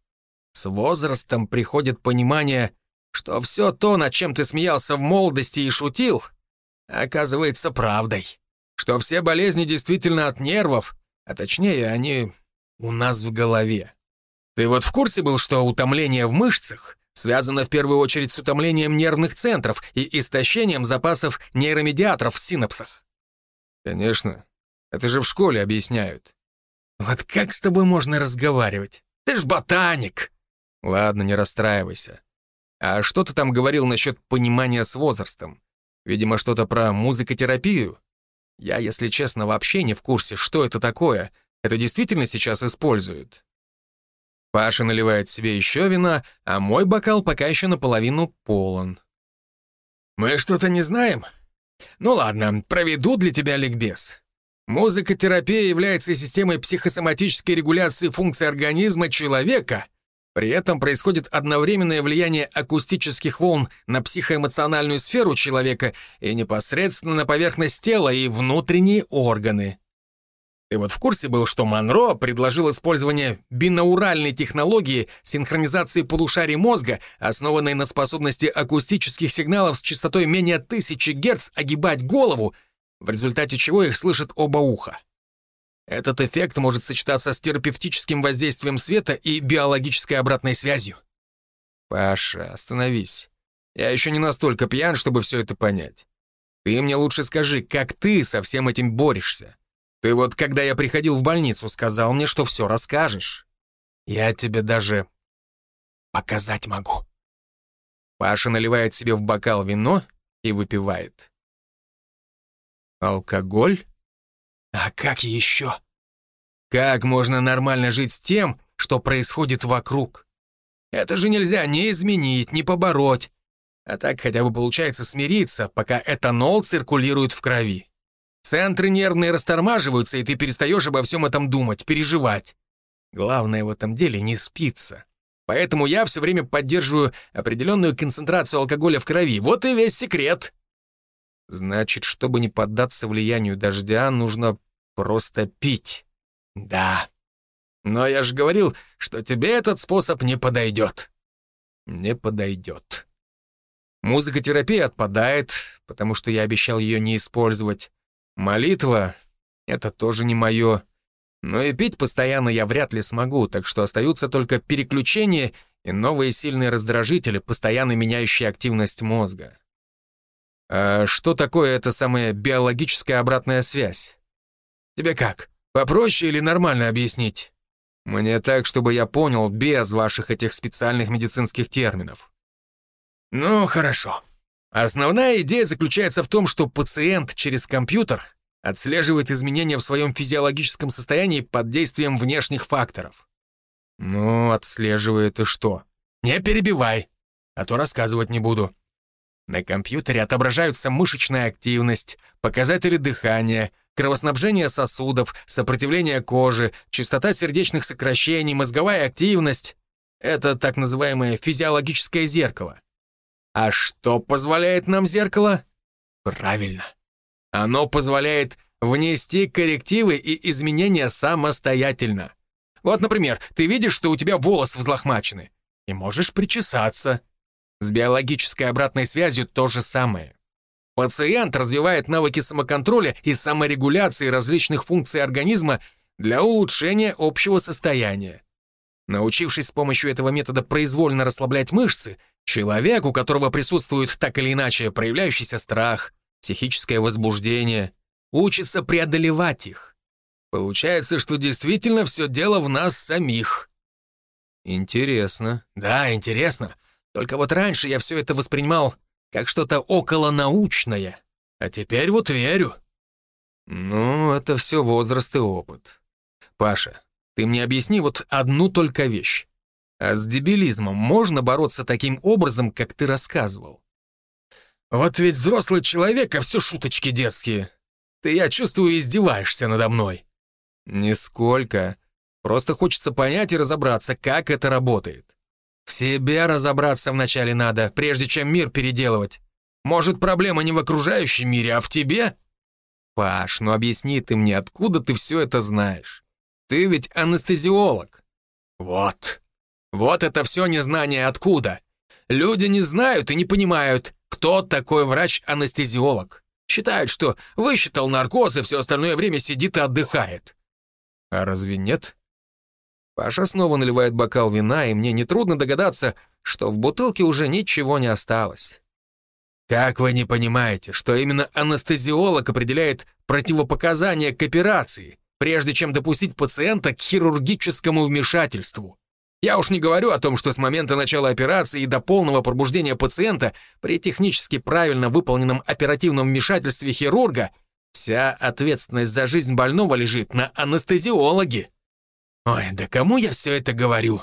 С возрастом приходит понимание, что все то, над чем ты смеялся в молодости и шутил, оказывается правдой. Что все болезни действительно от нервов, а точнее, они у нас в голове. Ты вот в курсе был, что утомление в мышцах связано в первую очередь с утомлением нервных центров и истощением запасов нейромедиаторов в синапсах? Конечно. Это же в школе объясняют. Вот как с тобой можно разговаривать? Ты ж ботаник. Ладно, не расстраивайся. А что ты там говорил насчет понимания с возрастом? Видимо, что-то про музыкотерапию? Я, если честно, вообще не в курсе, что это такое. Это действительно сейчас используют? Паша наливает себе еще вина, а мой бокал пока еще наполовину полон. «Мы что-то не знаем? Ну ладно, проведу для тебя ликбез. Музыкотерапия является системой психосоматической регуляции функций организма человека — при этом происходит одновременное влияние акустических волн на психоэмоциональную сферу человека и непосредственно на поверхность тела и внутренние органы. Ты вот в курсе был, что Монро предложил использование бинауральной технологии синхронизации полушарий мозга, основанной на способности акустических сигналов с частотой менее 1000 Гц огибать голову, в результате чего их слышит оба уха. Этот эффект может сочетаться с терапевтическим воздействием света и биологической обратной связью. Паша, остановись. Я еще не настолько пьян, чтобы все это понять. Ты мне лучше скажи, как ты со всем этим борешься? Ты вот, когда я приходил в больницу, сказал мне, что все расскажешь. Я тебе даже показать могу. Паша наливает себе в бокал вино и выпивает. Алкоголь? А как еще? Как можно нормально жить с тем, что происходит вокруг? Это же нельзя ни изменить, ни побороть. А так хотя бы получается смириться, пока этанол циркулирует в крови. Центры нервные растормаживаются, и ты перестаешь обо всем этом думать, переживать. Главное в этом деле не спиться. Поэтому я все время поддерживаю определенную концентрацию алкоголя в крови. Вот и весь секрет. Значит, чтобы не поддаться влиянию дождя, нужно просто пить. Да. Но я же говорил, что тебе этот способ не подойдет. Не подойдет. Музыкотерапия отпадает, потому что я обещал ее не использовать. Молитва — это тоже не мое. Но и пить постоянно я вряд ли смогу, так что остаются только переключения и новые сильные раздражители, постоянно меняющие активность мозга. А что такое эта самая биологическая обратная связь? Тебе как, попроще или нормально объяснить? Мне так, чтобы я понял без ваших этих специальных медицинских терминов. Ну, хорошо. Основная идея заключается в том, что пациент через компьютер отслеживает изменения в своем физиологическом состоянии под действием внешних факторов. Ну, отслеживает и что? Не перебивай, а то рассказывать не буду. На компьютере отображаются мышечная активность, показатели дыхания, кровоснабжение сосудов, сопротивление кожи, частота сердечных сокращений, мозговая активность. Это так называемое физиологическое зеркало. А что позволяет нам зеркало? Правильно. Оно позволяет внести коррективы и изменения самостоятельно. Вот, например, ты видишь, что у тебя волосы взлохмачены, и можешь причесаться. С биологической обратной связью то же самое. Пациент развивает навыки самоконтроля и саморегуляции различных функций организма для улучшения общего состояния. Научившись с помощью этого метода произвольно расслаблять мышцы, человек, у которого присутствует так или иначе проявляющийся страх, психическое возбуждение, учится преодолевать их. Получается, что действительно все дело в нас самих. Интересно. Да, интересно. Только вот раньше я все это воспринимал как что-то околонаучное. А теперь вот верю. Ну, это все возраст и опыт. Паша, ты мне объясни вот одну только вещь. А с дебилизмом можно бороться таким образом, как ты рассказывал? Вот ведь взрослый человек, а все шуточки детские. Ты, я чувствую, издеваешься надо мной. Нисколько. Просто хочется понять и разобраться, как это работает. В себе разобраться вначале надо, прежде чем мир переделывать. Может, проблема не в окружающем мире, а в тебе? Паш, ну объясни ты мне, откуда ты все это знаешь? Ты ведь анестезиолог. Вот. Вот это все незнание откуда. Люди не знают и не понимают, кто такой врач-анестезиолог. Считают, что высчитал наркоз и все остальное время сидит и отдыхает. А разве нет? Паша снова наливает бокал вина, и мне нетрудно догадаться, что в бутылке уже ничего не осталось. Как вы не понимаете, что именно анестезиолог определяет противопоказания к операции, прежде чем допустить пациента к хирургическому вмешательству? Я уж не говорю о том, что с момента начала операции и до полного пробуждения пациента при технически правильно выполненном оперативном вмешательстве хирурга Вся ответственность за жизнь больного лежит на анестезиологе. Ой, да кому я все это говорю?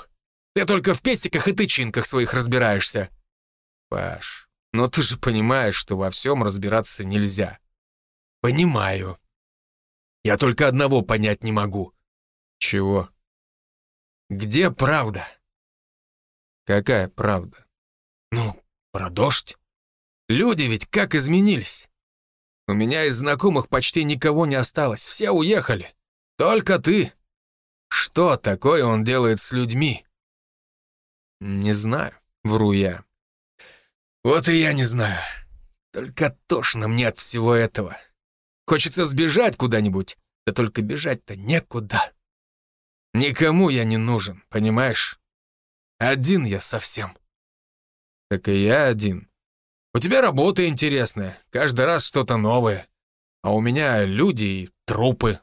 Ты только в пестиках и тычинках своих разбираешься. Паш, но ты же понимаешь, что во всем разбираться нельзя. Понимаю. Я только одного понять не могу. Чего? Где правда? Какая правда? Ну, про дождь. Люди ведь как изменились. У меня из знакомых почти никого не осталось, все уехали. Только ты. Что такое он делает с людьми? Не знаю, вру я. Вот и я не знаю. Только тошно мне от всего этого. Хочется сбежать куда-нибудь, да только бежать-то некуда. Никому я не нужен, понимаешь? Один я совсем. Так и я один. У тебя работа интересная, каждый раз что-то новое. А у меня люди и трупы,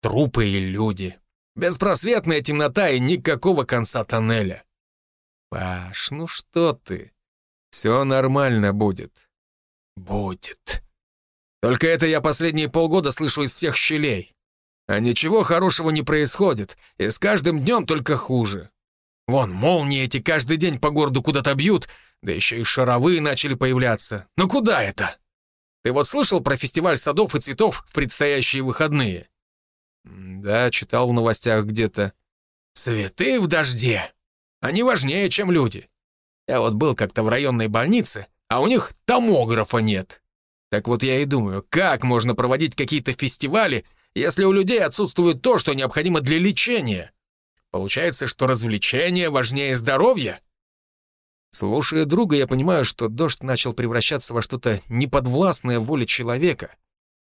трупы и люди. Беспросветная темнота и никакого конца тоннеля. Паш, ну что ты? Все нормально будет. Будет. Только это я последние полгода слышу из всех щелей. А ничего хорошего не происходит, и с каждым днем только хуже. Вон, молнии эти каждый день по городу куда-то бьют, да еще и шаровые начали появляться. Ну куда это? Ты вот слышал про фестиваль садов и цветов в предстоящие выходные? Да, читал в новостях где-то. Цветы в дожде. Они важнее, чем люди. Я вот был как-то в районной больнице, а у них томографа нет. Так вот я и думаю, как можно проводить какие-то фестивали, если у людей отсутствует то, что необходимо для лечения? Получается, что развлечение важнее здоровья? Слушая друга, я понимаю, что дождь начал превращаться во что-то неподвластное воле человека,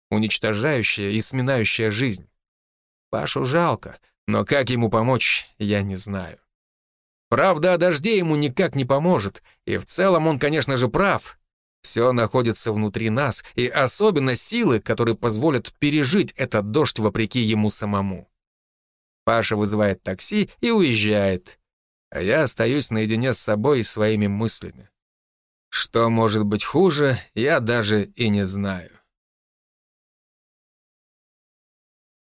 уничтожающее и сминающее жизнь. Пашу жалко, но как ему помочь, я не знаю. Правда, о дожде ему никак не поможет, и в целом он, конечно же, прав. Все находится внутри нас, и особенно силы, которые позволят пережить этот дождь вопреки ему самому. Паша вызывает такси и уезжает а я остаюсь наедине с собой и своими мыслями. Что может быть хуже, я даже и не знаю.